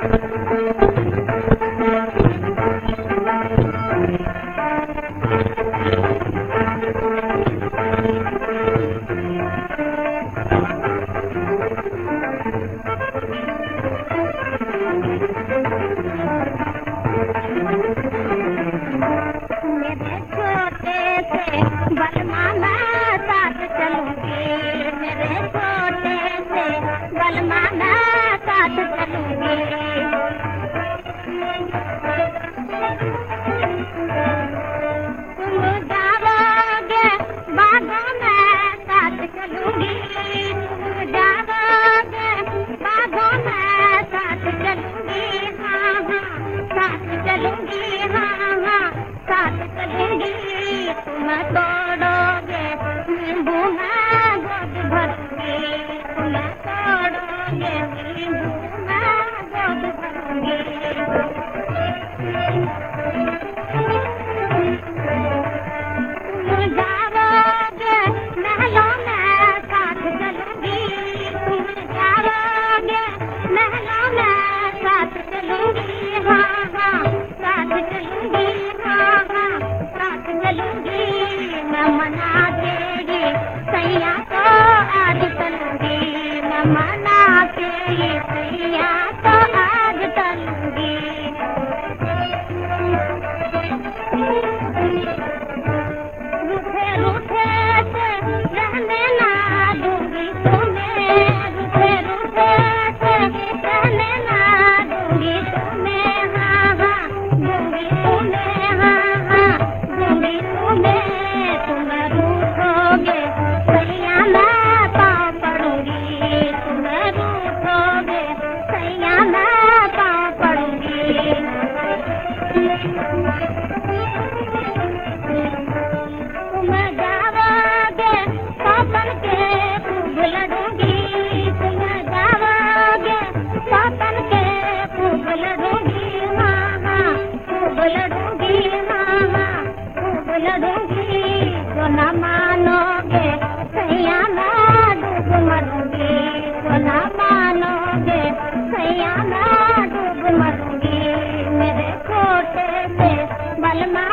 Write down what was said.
छोटे बलमाम सीरे छोटे बलमाना साथ चलूं हाँ गोद भर के तोड़ोगे मना के लड़ूंगी मानोगे सैया डूब मरूंगी मानोगे सैया मेरे कोटे से बलमा